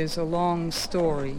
is a long story.